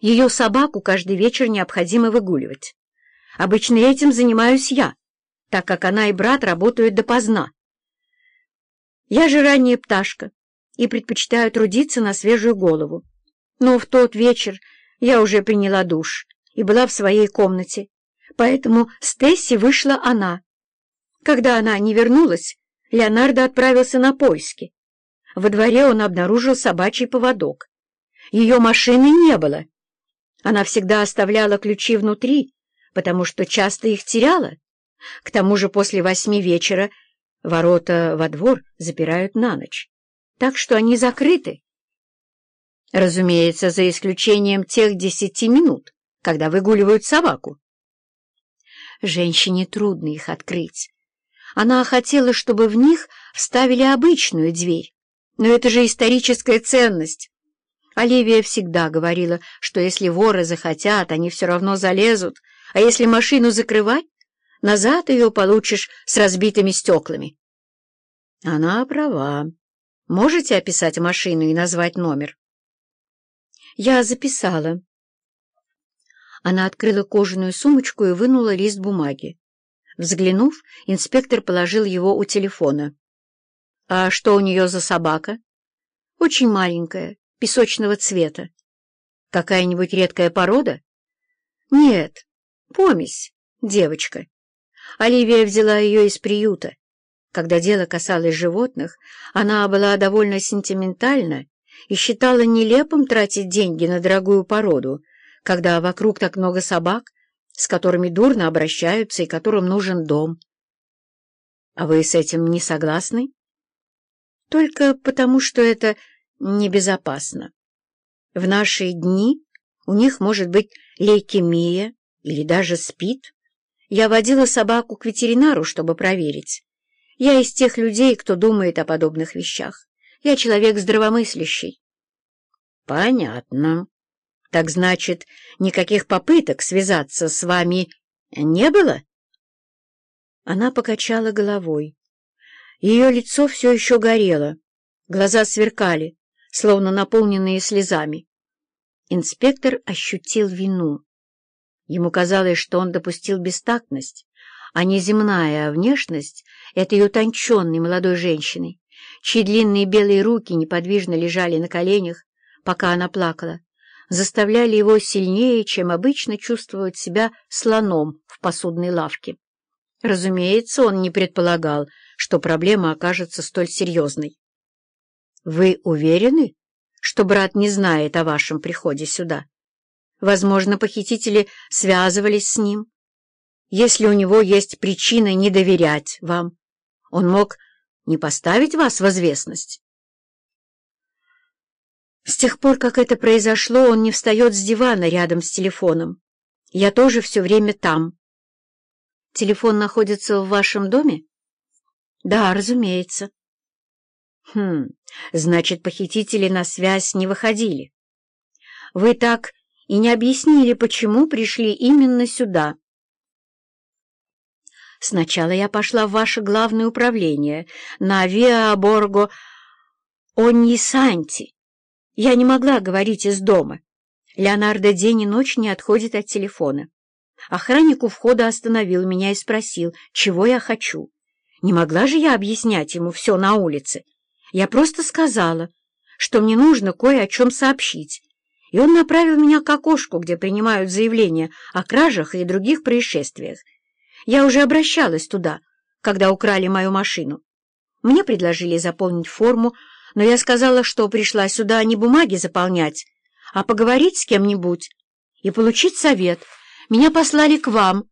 Ее собаку каждый вечер необходимо выгуливать. Обычно этим занимаюсь я, так как она и брат работают допоздна. Я же ранняя пташка и предпочитаю трудиться на свежую голову. Но в тот вечер я уже приняла душ и была в своей комнате, поэтому с Тесси вышла она. Когда она не вернулась, Леонардо отправился на поиски. Во дворе он обнаружил собачий поводок. Ее машины не было. Она всегда оставляла ключи внутри, потому что часто их теряла. К тому же после восьми вечера ворота во двор запирают на ночь, так что они закрыты. Разумеется, за исключением тех десяти минут, когда выгуливают собаку. Женщине трудно их открыть. Она хотела, чтобы в них вставили обычную дверь. Но это же историческая ценность. Оливия всегда говорила, что если воры захотят, они все равно залезут, а если машину закрывать, назад ее получишь с разбитыми стеклами. Она права. Можете описать машину и назвать номер? Я записала. Она открыла кожаную сумочку и вынула лист бумаги. Взглянув, инспектор положил его у телефона. «А что у нее за собака?» «Очень маленькая, песочного цвета. Какая-нибудь редкая порода?» «Нет, помесь, девочка. Оливия взяла ее из приюта. Когда дело касалось животных, она была довольно сентиментальна и считала нелепым тратить деньги на дорогую породу, когда вокруг так много собак, с которыми дурно обращаются и которым нужен дом. А вы с этим не согласны? Только потому, что это небезопасно. В наши дни у них может быть лейкемия или даже спид. Я водила собаку к ветеринару, чтобы проверить. Я из тех людей, кто думает о подобных вещах. Я человек здравомыслящий. Понятно. Так значит, никаких попыток связаться с вами не было? Она покачала головой. Ее лицо все еще горело, глаза сверкали, словно наполненные слезами. Инспектор ощутил вину. Ему казалось, что он допустил бестактность, а не земная внешность этой утонченной молодой женщины, чьи длинные белые руки неподвижно лежали на коленях, пока она плакала, заставляли его сильнее, чем обычно чувствовать себя слоном в посудной лавке. Разумеется, он не предполагал, что проблема окажется столь серьезной. «Вы уверены, что брат не знает о вашем приходе сюда? Возможно, похитители связывались с ним. Если у него есть причина не доверять вам, он мог не поставить вас в известность?» С тех пор, как это произошло, он не встает с дивана рядом с телефоном. Я тоже все время там. Телефон находится в вашем доме? Да, разумеется. Хм, значит, похитители на связь не выходили. Вы так и не объяснили, почему пришли именно сюда. Сначала я пошла в ваше главное управление на Виа-Борго Оньисанти. Я не могла говорить из дома. Леонардо день и ночь не отходит от телефона. Охранник у входа остановил меня и спросил, чего я хочу. Не могла же я объяснять ему все на улице. Я просто сказала, что мне нужно кое о чем сообщить, и он направил меня к окошку, где принимают заявления о кражах и других происшествиях. Я уже обращалась туда, когда украли мою машину. Мне предложили заполнить форму, но я сказала, что пришла сюда не бумаги заполнять, а поговорить с кем-нибудь и получить совет. Меня послали к вам.